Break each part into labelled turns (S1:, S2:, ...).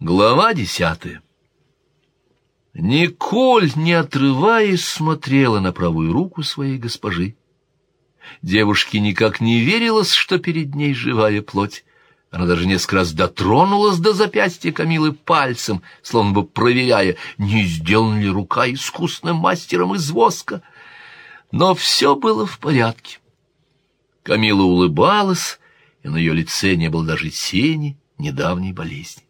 S1: Глава десятая Николь, не отрываясь, смотрела на правую руку своей госпожи. Девушке никак не верилось, что перед ней живая плоть. Она даже несколько раз дотронулась до запястья Камилы пальцем, словно бы проверяя, не сделана ли рука искусным мастером из воска. Но все было в порядке. Камила улыбалась, и на ее лице не было даже тени недавней болезни.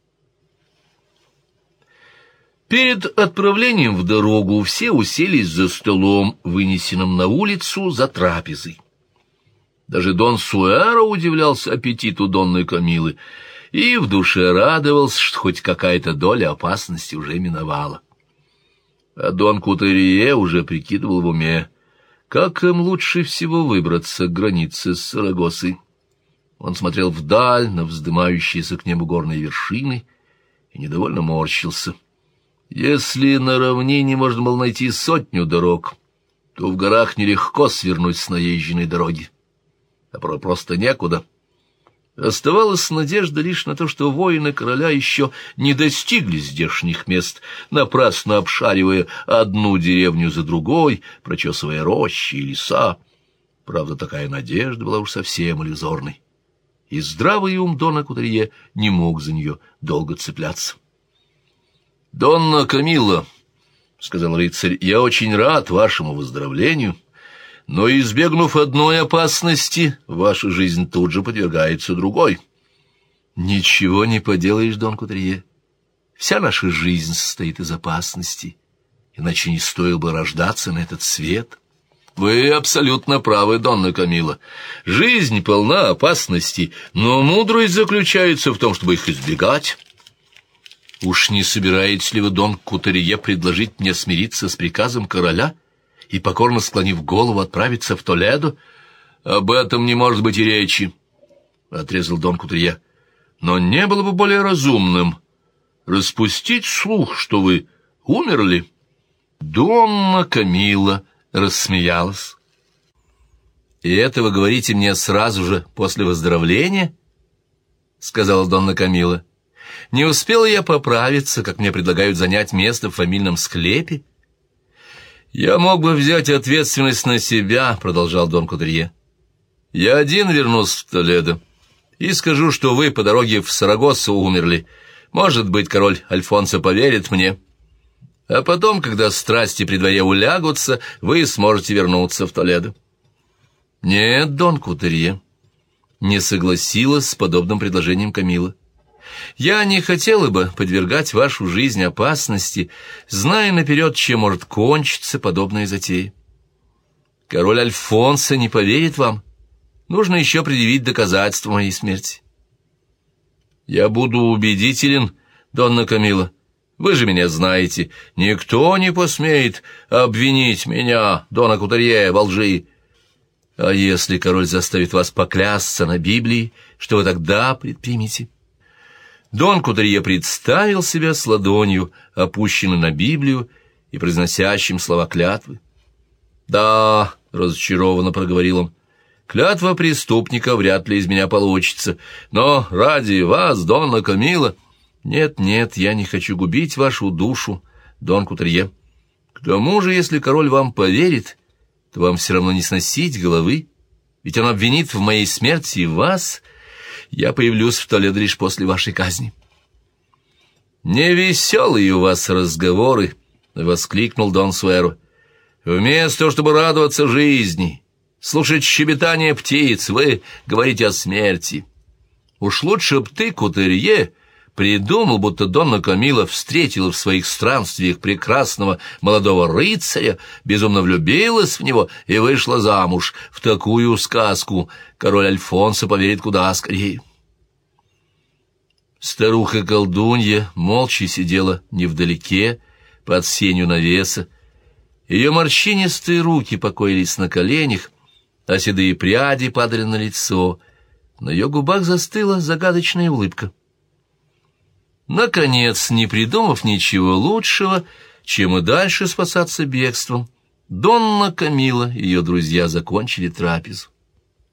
S1: Перед отправлением в дорогу все уселись за столом, вынесенным на улицу за трапезой. Даже Дон Суэро удивлялся аппетиту Донны Камилы и в душе радовался, что хоть какая-то доля опасности уже миновала. А Дон Кутерье уже прикидывал в уме, как им лучше всего выбраться к границе с Сарагосой. Он смотрел вдаль на вздымающиеся к небу горные вершины и недовольно морщился. Если на равнине можно было найти сотню дорог, то в горах нелегко свернуть с наезженной дороги а просто некуда. Оставалась надежда лишь на то, что воины короля еще не достигли здешних мест, напрасно обшаривая одну деревню за другой, прочесывая рощи и леса. Правда, такая надежда была уж совсем иллюзорной, и здравый ум Дона Кутерье не мог за нее долго цепляться. «Донна Камилла», — сказал рыцарь, — «я очень рад вашему выздоровлению». Но, избегнув одной опасности, ваша жизнь тут же подвергается другой. Ничего не поделаешь, Дон Кутрие. Вся наша жизнь состоит из опасностей, иначе не стоило бы рождаться на этот свет. Вы абсолютно правы, Донна Камила. Жизнь полна опасностей, но мудрость заключается в том, чтобы их избегать. Уж не собираетесь ли вы, Дон Кутерье, предложить мне смириться с приказом короля — и, покорно склонив голову, отправиться в Толедо? Об этом не может быть и речи, — отрезал Дон Кутрия. Но не было бы более разумным распустить слух, что вы умерли. Донна Камила рассмеялась. «И это вы говорите мне сразу же после выздоровления?» — сказала Донна Камила. «Не успела я поправиться, как мне предлагают занять место в фамильном склепе?» «Я мог бы взять ответственность на себя», — продолжал Дон Кудрие. «Я один вернусь в Толедо и скажу, что вы по дороге в Сарагосу умерли. Может быть, король Альфонсо поверит мне. А потом, когда страсти при дворе улягутся, вы сможете вернуться в Толедо». «Нет, Дон Кутерье», — не согласилась с подобным предложением Камила. Я не хотела бы подвергать вашу жизнь опасности, зная наперед, чем может кончиться подобная затея. Король Альфонсо не поверит вам. Нужно еще предъявить доказательства моей смерти. Я буду убедителен, Донна Камила. Вы же меня знаете. Никто не посмеет обвинить меня, Дона Кутарье, во лжи. А если король заставит вас поклясться на Библии, что вы тогда предпримете?» Дон Кудрие представил себя с ладонью, опущенной на Библию и произносящим слова клятвы. «Да», — разочарованно проговорил он, — «клятва преступника вряд ли из меня получится, но ради вас, Донна Камила...» «Нет, нет, я не хочу губить вашу душу, Дон Кутрие. К тому же, если король вам поверит, то вам все равно не сносить головы, ведь он обвинит в моей смерти вас, я появлюсь в Толедо лишь после вашей казни». «Невеселые у вас разговоры», — воскликнул Дон Суэро. «Вместо того, чтобы радоваться жизни, слушать щебетание птиц, вы говорите о смерти. Уж лучше б ты, Кутерье, придумал, будто Донна Камила встретила в своих странствиях прекрасного молодого рыцаря, безумно влюбилась в него и вышла замуж. В такую сказку король Альфонсо поверит куда скорее. Старуха-колдунья молча сидела невдалеке, под сенью навеса. Ее морщинистые руки покоились на коленях, а седые пряди падали на лицо. На ее губах застыла загадочная улыбка. Наконец, не придумав ничего лучшего, чем и дальше спасаться бегством, Донна Камила и ее друзья закончили трапезу.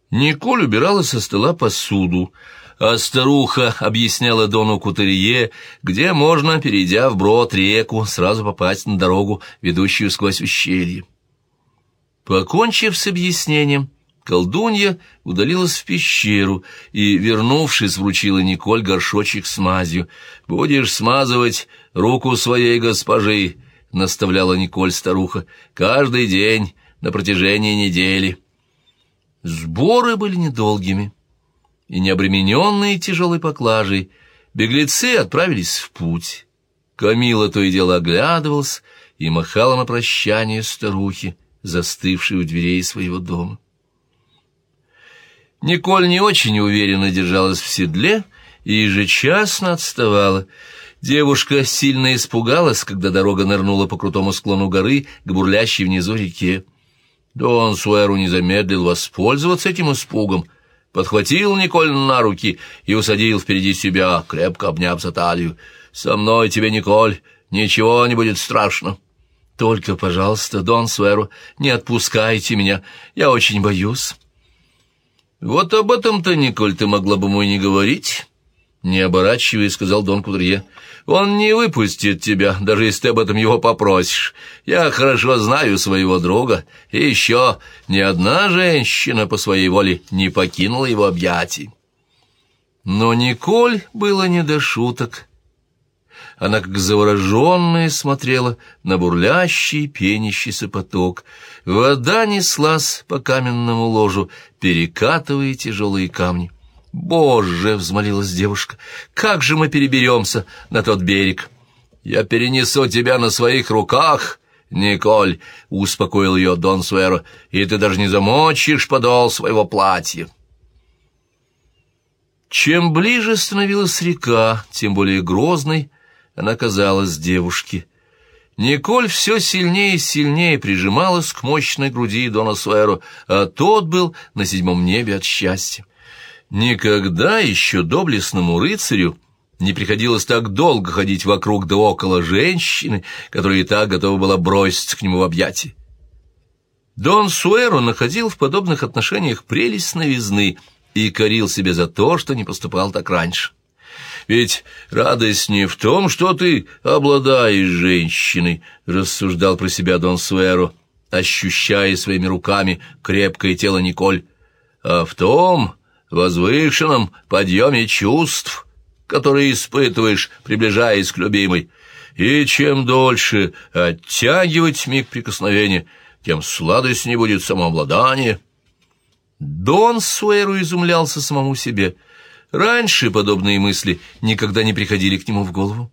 S1: Николь убирала со стола посуду, а старуха объясняла Дону Кутерье, где можно, перейдя вброд реку, сразу попасть на дорогу, ведущую сквозь ущелье. Покончив с объяснением, колдунья удалилась в пещеру и, вернувшись, вручила Николь горшочек с мазью. «Будешь смазывать руку своей госпожи», — наставляла Николь старуха, — «каждый день на протяжении недели». Сборы были недолгими, и необремененные тяжелой поклажей беглецы отправились в путь. Камила то и дело оглядывался и махала на прощание старухи, застывшей у дверей своего дома. Николь не очень уверенно держалась в седле и ежечасно отставала. Девушка сильно испугалась, когда дорога нырнула по крутому склону горы к бурлящей внизу реке. Дон Суэру не замедлил воспользоваться этим испугом, подхватил Николь на руки и усадил впереди себя, крепко обняв за талию. «Со мной тебе, Николь, ничего не будет страшно». «Только, пожалуйста, Дон Суэру, не отпускайте меня, я очень боюсь». «Вот об этом-то, Николь, ты могла бы мой не говорить». Не оборачиваясь, сказал Дон Кудрье. «Он не выпустит тебя, даже если ты об этом его попросишь. Я хорошо знаю своего друга, и еще ни одна женщина по своей воле не покинула его объятий». Но Николь было не до шуток. Она, как завороженная, смотрела на бурлящий, пенящийся поток. Вода неслась по каменному ложу, перекатывая тяжелые камни. «Боже!» — взмолилась девушка. «Как же мы переберемся на тот берег?» «Я перенесу тебя на своих руках!» «Николь!» — успокоил ее Дон Суэро. «И ты даже не замочишь подол своего платья!» Чем ближе становилась река, тем более грозной она казалась девушке. Николь все сильнее и сильнее прижималась к мощной груди Дона Суэро, а тот был на седьмом небе от счастья. Никогда еще доблестному рыцарю не приходилось так долго ходить вокруг да около женщины, которая и так готова была броситься к нему в объятия. Дон Суэро находил в подобных отношениях прелесть новизны и корил себе за то, что не поступал так раньше. Ведь радость не в том, что ты обладаешь женщиной, рассуждал про себя Дон Суэро, ощущая своими руками крепкое тело Николь, а в том, возвышенном подъеме чувств, которые испытываешь, приближаясь к любимой. И чем дольше оттягивать миг прикосновения, тем сладостнее будет самообладание. Дон Суэру изумлялся самому себе. Раньше подобные мысли никогда не приходили к нему в голову.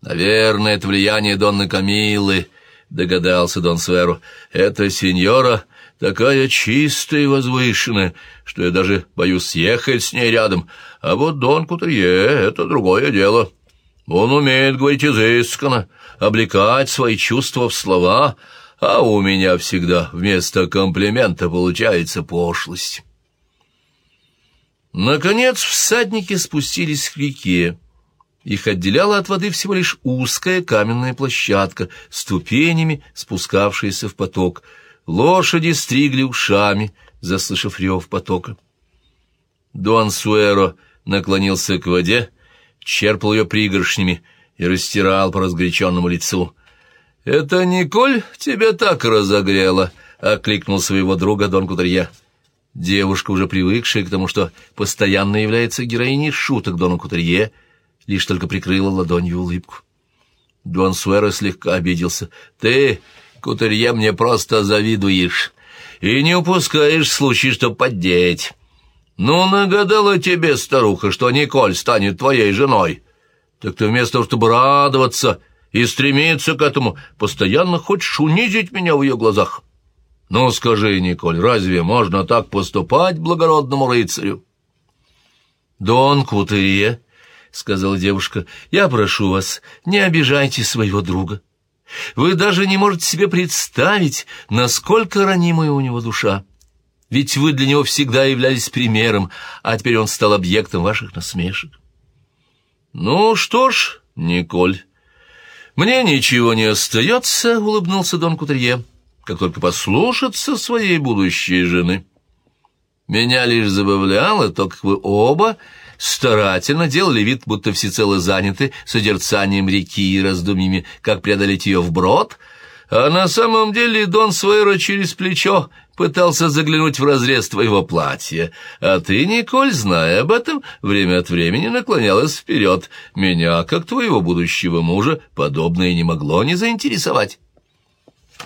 S1: «Наверное, это влияние Донны Камилы», — догадался Дон Суэру. «Это сеньора такая чистая и возвышенная, что я даже боюсь съехать с ней рядом. А вот Дон Кутерье — это другое дело. Он умеет говорить изысканно, облекать свои чувства в слова, а у меня всегда вместо комплимента получается пошлость». Наконец всадники спустились к реке. Их отделяла от воды всего лишь узкая каменная площадка, ступенями спускавшаяся в поток — Лошади стригли ушами, заслышав рев потока. Дон Суэро наклонился к воде, черпал ее пригоршнями и растирал по разгоряченному лицу. «Это Николь тебя так разогрела?» — окликнул своего друга Дон Кутерье. Девушка, уже привыкшая к тому, что постоянно является героиней шуток Дона Кутерье, лишь только прикрыла ладонью улыбку. Дон Суэро слегка обиделся. «Ты Кутерье мне просто завидуешь и не упускаешь случай, что поддеть. Ну, нагадала тебе, старуха, что Николь станет твоей женой. Так ты вместо того, чтобы радоваться и стремиться к этому, постоянно хочешь унизить меня в ее глазах. Ну, скажи, Николь, разве можно так поступать благородному рыцарю? Дон Кутерье, — сказала девушка, — я прошу вас, не обижайте своего друга. Вы даже не можете себе представить, насколько ранимая у него душа. Ведь вы для него всегда являлись примером, а теперь он стал объектом ваших насмешек. Ну что ж, Николь, мне ничего не остается, — улыбнулся Дон Кутерье, — как только послушаться своей будущей жены. Меня лишь забавляло то, как вы оба старательно делали вид, будто всецело заняты созерцанием реки и раздумьями, как преодолеть ее вброд, а на самом деле Дон Суэро через плечо пытался заглянуть в разрез твоего платья, а ты, Николь, зная об этом, время от времени наклонялась вперед. Меня, как твоего будущего мужа, подобное не могло не заинтересовать.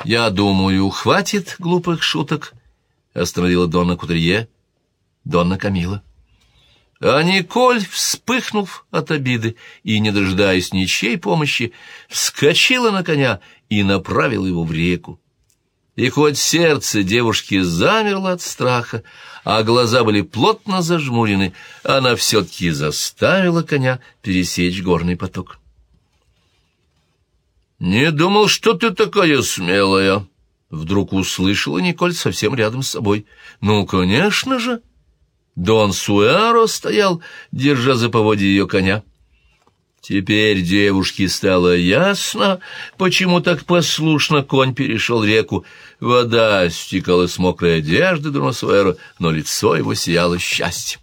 S1: «Я думаю, хватит глупых шуток», — остановила Донна Кутерье, Донна Камила. А Николь, вспыхнув от обиды и не дожидаясь ничьей помощи, вскочила на коня и направила его в реку. И хоть сердце девушки замерло от страха, а глаза были плотно зажмурены, она все-таки заставила коня пересечь горный поток. «Не думал, что ты такая смелая!» Вдруг услышала Николь совсем рядом с собой. «Ну, конечно же!» Дон Суэро стоял, держа за поводье ее коня. Теперь девушке стало ясно, почему так послушно конь перешел реку. Вода стекала с мокрой одежды Дона Суэро, но лицо его сияло счастьем.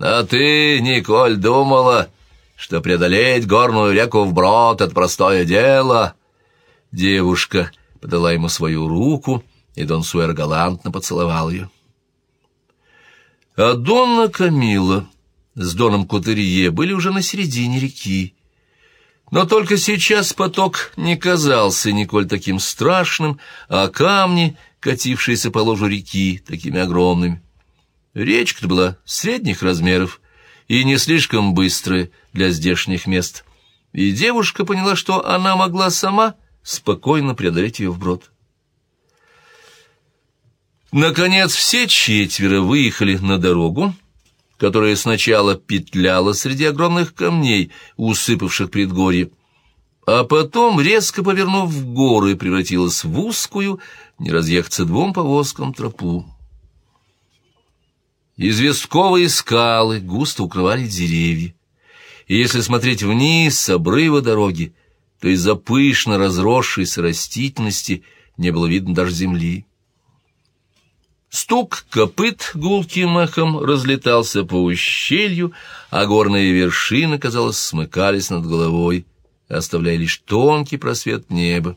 S1: «А ты, Николь, думала, что преодолеть горную реку вброд — это простое дело?» Девушка подала ему свою руку, и Дон Суэр галантно поцеловал ее. А Донна Камила с Доном Кутерье были уже на середине реки. Но только сейчас поток не казался Николь таким страшным, а камни, катившиеся по ложу реки, такими огромными. Речка была средних размеров и не слишком быстрая для здешних мест, и девушка поняла, что она могла сама спокойно преодолеть ее вброд. Наконец все четверо выехали на дорогу, которая сначала петляла среди огромных камней, усыпавших предгорье, а потом, резко повернув в горы, превратилась в узкую, не разъехаться двум повозкам тропу. Известковые скалы густо укрывали деревья, и если смотреть вниз с обрыва дороги, то из-за пышно разросшейся растительности не было видно даже земли. Стук копыт гулким эхом разлетался по ущелью, а горные вершины, казалось, смыкались над головой, оставляя лишь тонкий просвет неба.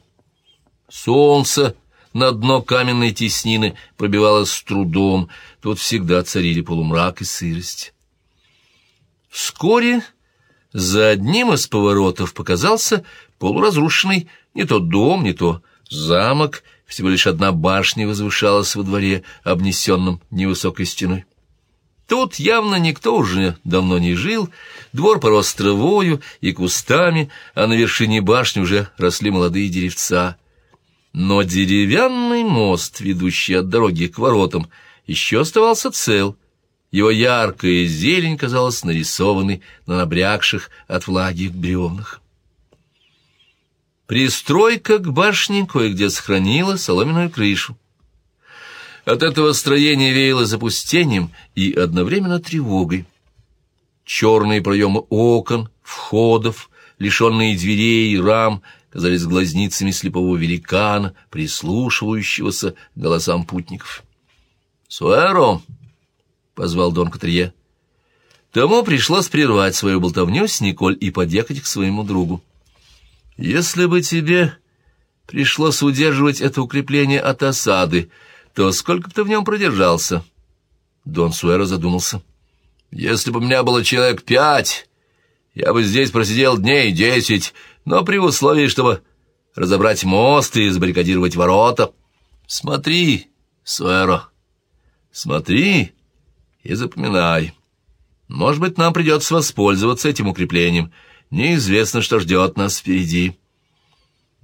S1: Солнце на дно каменной теснины пробивалось с трудом, тут всегда царили полумрак и сырость. Вскоре за одним из поворотов показался полуразрушенный не то дом, не то замок, всего лишь одна башня возвышалась во дворе, обнесенном невысокой стеной. Тут явно никто уже давно не жил, двор порос травою и кустами, а на вершине башни уже росли молодые деревца. Но деревянный мост, ведущий от дороги к воротам, еще оставался цел. Его яркая зелень казалась нарисованной на набрякших от влаги бревнах. Пристройка к башне кое-где сохранила соломенную крышу. От этого строения веяло запустением и одновременно тревогой. Черные проемы окон, входов, лишенные дверей и рам, казались глазницами слепого великана, прислушивающегося к голосам путников. «Суэро!» — позвал Дон Катрие. Тому пришлось прервать свою болтовню с Николь и подъехать к своему другу. Если бы тебе пришлось удерживать это укрепление от осады, то сколько бы ты в нем продержался? Дон Суэро задумался. Если бы у меня было человек пять, я бы здесь просидел дней десять, но при условии, чтобы разобрать мост и забаррикадировать ворота. Смотри, Суэро, смотри и запоминай. Может быть, нам придется воспользоваться этим укреплением — Неизвестно, что ждет нас впереди.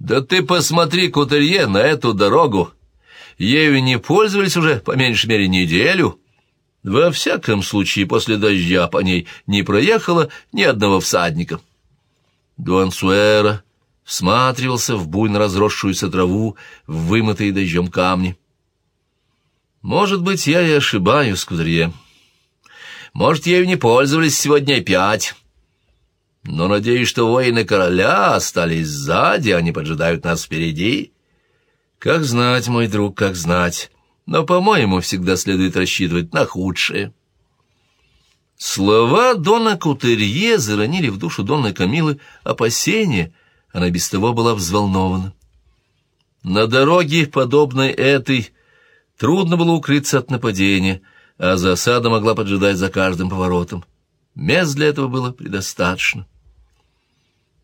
S1: Да ты посмотри, Кутерье, на эту дорогу. Ею не пользовались уже, по меньшей мере, неделю. Во всяком случае, после дождя по ней не проехало ни одного всадника. Дуансуэра всматривался в буйно разросшуюся траву, в вымытые дождем камни. Может быть, я и ошибаюсь, Кутерье. Может, ею не пользовались сегодня пять но надеюсь, что воины короля остались сзади, они поджидают нас впереди. Как знать, мой друг, как знать. Но, по-моему, всегда следует рассчитывать на худшее. Слова Дона Кутерье заронили в душу Донны Камилы опасения, она без того была взволнована. На дороге, подобной этой, трудно было укрыться от нападения, а засада могла поджидать за каждым поворотом. Мест для этого было предостаточно.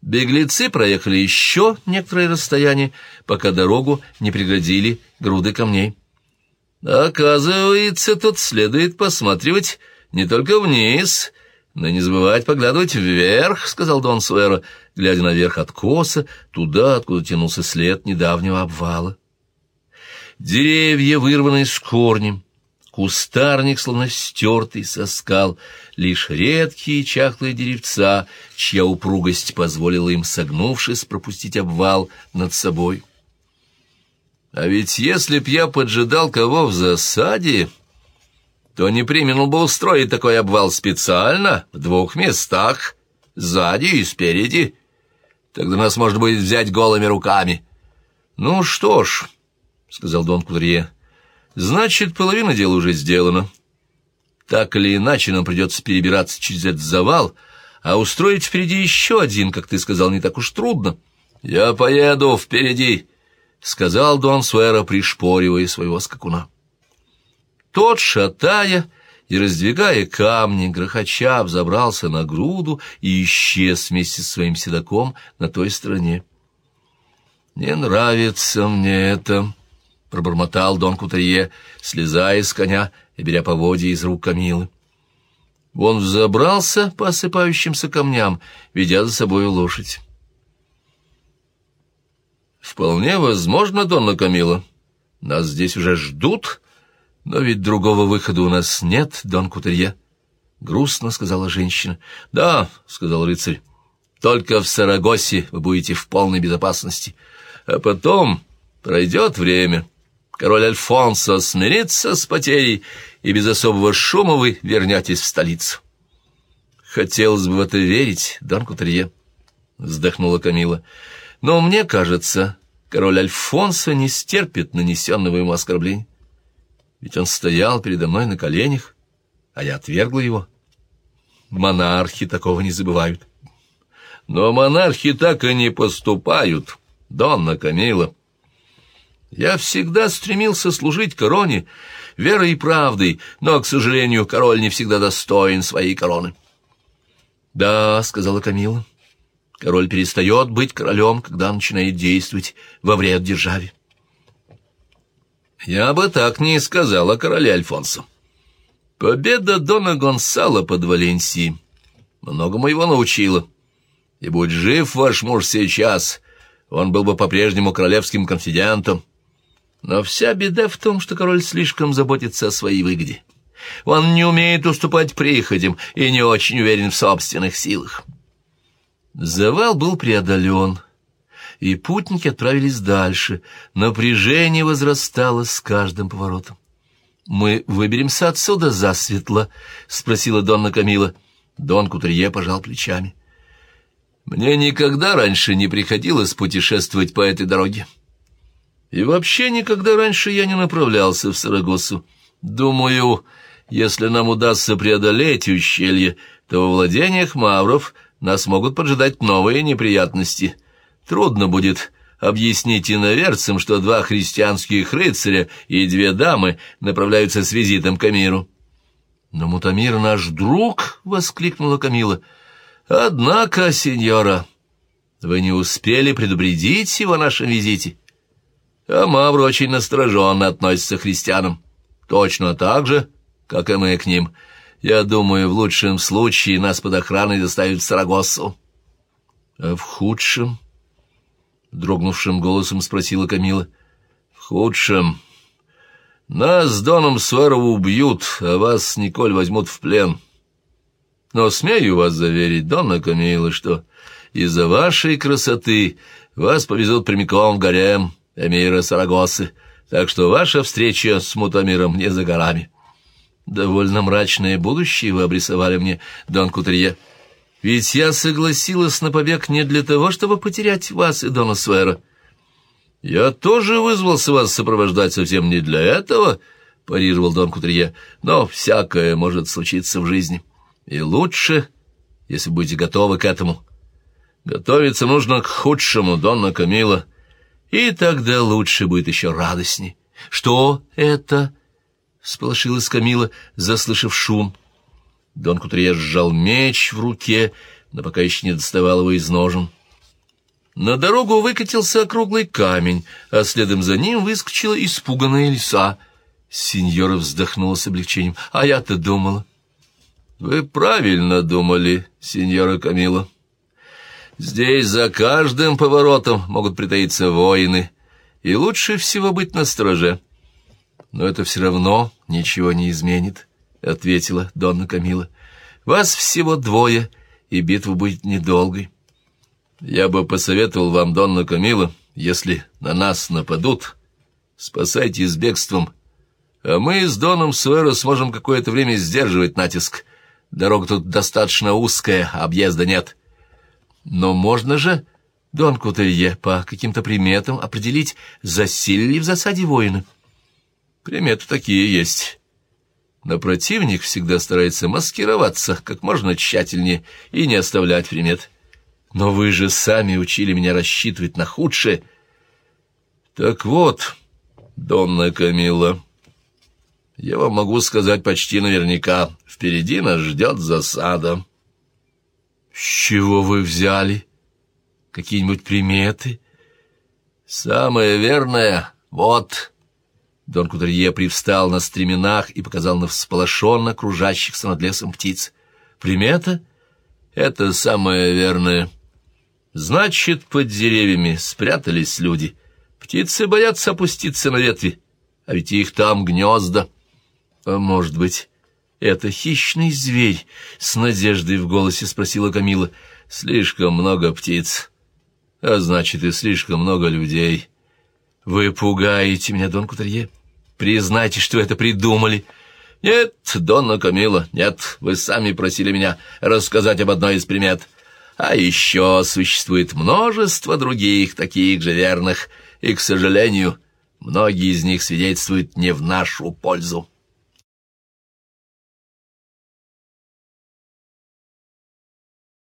S1: Беглецы проехали еще некоторое расстояние, пока дорогу не преградили груды камней. Оказывается, тут следует посматривать не только вниз, но не забывать поглядывать вверх, — сказал Дон Суэро, глядя наверх откоса, туда, откуда тянулся след недавнего обвала. Деревья, вырванные с корнем, кустарник, словно стертый со скал, лишь редкие чахлые деревца, чья упругость позволила им, согнувшись, пропустить обвал над собой. А ведь если б я поджидал кого в засаде, то не применил бы устроить такой обвал специально в двух местах, сзади и спереди. Тогда нас можно будет взять голыми руками. Ну что ж, — сказал Дон Кудрье, — значит, половина дела уже сделана. Так или иначе нам придется перебираться через этот завал, а устроить впереди еще один, как ты сказал, не так уж трудно. Я поеду впереди, — сказал Дон Суэра, пришпоривая своего скакуна. Тот, шатая и раздвигая камни, грохоча взобрался на груду и исчез вместе с своим седаком на той стороне. «Не нравится мне это», — пробормотал Дон Кутарье, слезая с коня и беря поводья из рук Камилы. Он взобрался по осыпающимся камням, ведя за собой лошадь. «Вполне возможно, Донна Камила. Нас здесь уже ждут, но ведь другого выхода у нас нет, Дон Кутерье». Грустно сказала женщина. «Да», — сказал рыцарь, — «только в Сарагосе вы будете в полной безопасности. А потом пройдет время. Король Альфонсо смирится с потерей, и без особого шума вы вернетесь в столицу». «Хотелось бы в это верить, Дон Кутерье», — вздохнула Камила. Но мне кажется, король Альфонсо не стерпит нанесенного ему оскорбления. Ведь он стоял передо мной на коленях, а я отвергла его. Монархи такого не забывают. Но монархи так и не поступают, Донна Камила. Я всегда стремился служить короне верой и правдой, но, к сожалению, король не всегда достоин своей короны. «Да», — сказала Камила, — Король перестает быть королем, когда начинает действовать во вред державе. Я бы так не сказал о короле Альфонсо. Победа Дона Гонсала под Валенсией многому его научила. И будь жив ваш муж сейчас, он был бы по-прежнему королевским конфидентом. Но вся беда в том, что король слишком заботится о своей выгоде. Он не умеет уступать приходям и не очень уверен в собственных силах. Завал был преодолен, и путники отправились дальше. Напряжение возрастало с каждым поворотом. «Мы выберемся отсюда засветло?» — спросила Донна Камила. Дон Кутерье пожал плечами. «Мне никогда раньше не приходилось путешествовать по этой дороге. И вообще никогда раньше я не направлялся в Сарагосу. Думаю, если нам удастся преодолеть ущелье, то во владениях мавров — нас могут поджидать новые неприятности. Трудно будет объяснить иноверцам, что два христианских рыцаря и две дамы направляются с визитом к Амиру. «Но Мутамир наш друг!» — воскликнула Камила. «Однако, сеньора, вы не успели предупредить его о нашем визите. А Мавр очень настороженно относится к христианам, точно так же, как и мы к ним». Я думаю, в лучшем случае нас под охраной доставят в Сарагоссу. — А в худшем? — дрогнувшим голосом спросила Камила. — В худшем. Нас с Доном Суэрову убьют, а вас, Николь, возьмут в плен. Но смею вас заверить, Донна Камила, что из-за вашей красоты вас повезут прямиком в гарем Эмира Сарагосы, так что ваша встреча с Мутамиром не за горами. — Довольно мрачное будущее вы обрисовали мне, Дон Кутерье. Ведь я согласилась на побег не для того, чтобы потерять вас и Дона Суэра. Я тоже вызвался вас сопровождать совсем не для этого, — парировал Дон Кутерье, — но всякое может случиться в жизни. И лучше, если будете готовы к этому. Готовиться нужно к худшему, Донна Камила, и тогда лучше будет еще радостней. Что это? — сполошилась Камила, заслышав шум. Дон Кутрия сжал меч в руке, но пока еще не доставал его из ножен. На дорогу выкатился округлый камень, а следом за ним выскочила испуганная лиса. Сеньора вздохнула с облегчением. «А я-то думала». «Вы правильно думали, сеньора Камила. Здесь за каждым поворотом могут притаиться воины, и лучше всего быть настороже. Но это все равно ничего не изменит». — ответила Донна Камила. — Вас всего двое, и битва будет недолгой. Я бы посоветовал вам, Донна Камила, если на нас нападут, спасайтесь бегством, а мы с Доном Суэро сможем какое-то время сдерживать натиск. Дорога тут достаточно узкая, объезда нет. Но можно же, Дон Кутерье, по каким-то приметам определить, засели ли в засаде воины? Приметы такие есть. Но противник всегда старается маскироваться как можно тщательнее и не оставлять примет. Но вы же сами учили меня рассчитывать на худшее. Так вот, Донна Камила, я вам могу сказать почти наверняка, впереди нас ждет засада. С чего вы взяли? Какие-нибудь приметы? Самое верное — вот... Дон Кутерье привстал на стременах и показал на всполошенно кружащихся над лесом птиц. «Примета? Это самое верное. Значит, под деревьями спрятались люди. Птицы боятся опуститься на ветви, а ведь их там гнезда. А может быть, это хищный зверь?» — с надеждой в голосе спросила Камила. «Слишком много птиц, а значит, и слишком много людей». «Вы пугаете меня, Дон Кутерье. Признайте, что это придумали». «Нет, Донна Камила, нет, вы сами просили меня рассказать об одной из примет. А еще существует множество других, таких же верных, и, к сожалению, многие из них свидетельствуют не в нашу пользу».